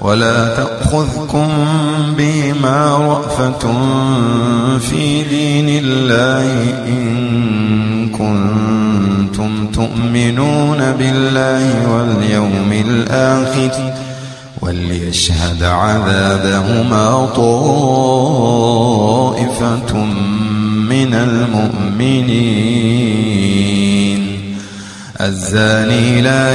ولا تأخذكم بما رأفة في دين الله إن كنتم تؤمنون بالله واليوم الآخر وليشهد عذابهما طائفة من المؤمنين. الزاني لا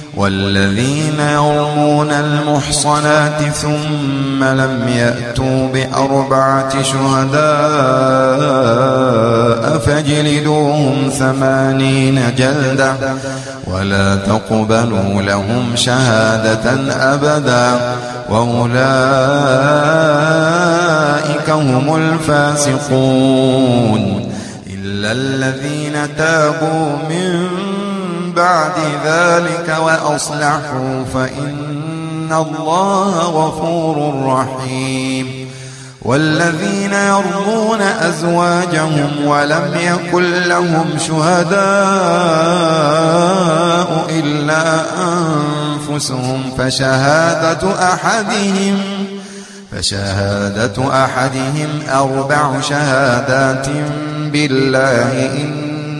والذين يرمون المحصنات ثم لم يأتوا بأربعة شهداء فاجلدوهم ثمانين جلدة ولا تقبلوا لهم شهادة أبدا وأولئك هم الفاسقون إلا الذين تابوا من بعد ذلك وأصلحوا فإن الله غفور رحيم والذين يرضون أزواجهم ولم يكن لهم شهداء إلا أنفسهم فشهادة أحدهم فشهادة أحدهم أربع شهادات بالله إن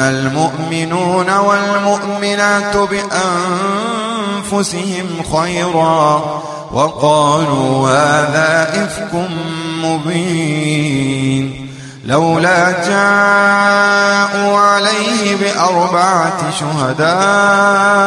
المؤمنون والمؤمنات بأنفسهم خيرا وقالوا هذا إفك مبين لولا جاءوا عليه بأربعة شهداء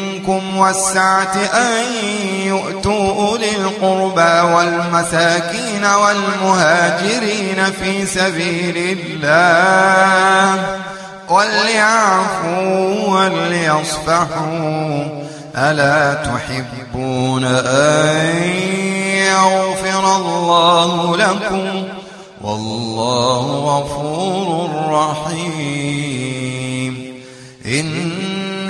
والسعة أن يؤتوا أولي القربى والمساكين والمهاجرين في سبيل الله وليعفوا وليصفحوا. ألا تحبون أن يغفر الله لكم؟ والله غفور رحيم. إن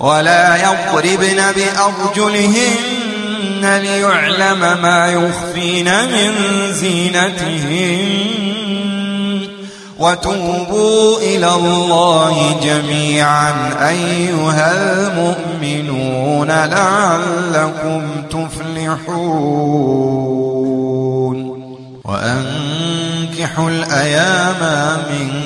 ولا يضربن بأرجلهن ليعلم ما يخفين من زينتهن. وتوبوا إلى الله جميعا أيها المؤمنون لعلكم تفلحون. وأنكحوا الأيام منكم.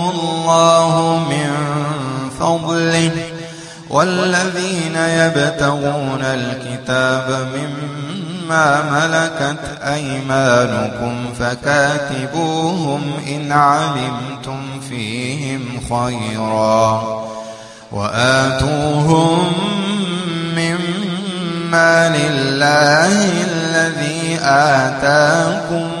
الله من فضله والذين يبتغون الكتاب مما ملكت أيمانكم فكاتبوهم إن علمتم فيهم خيرا وآتوهم مما لله الذي آتاكم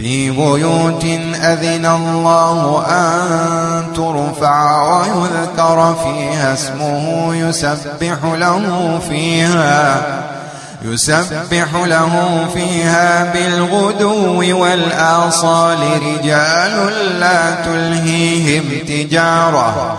في بيوت أذن الله أن ترفع ويذكر فيها اسمه يسبح له فيها يسبح له فيها بالغدو والآصال رجال لا تلهيهم تجارة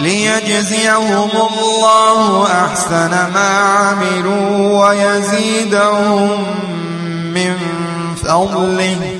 ليجزيهم الله أحسن ما عملوا ويزيدهم من فضله.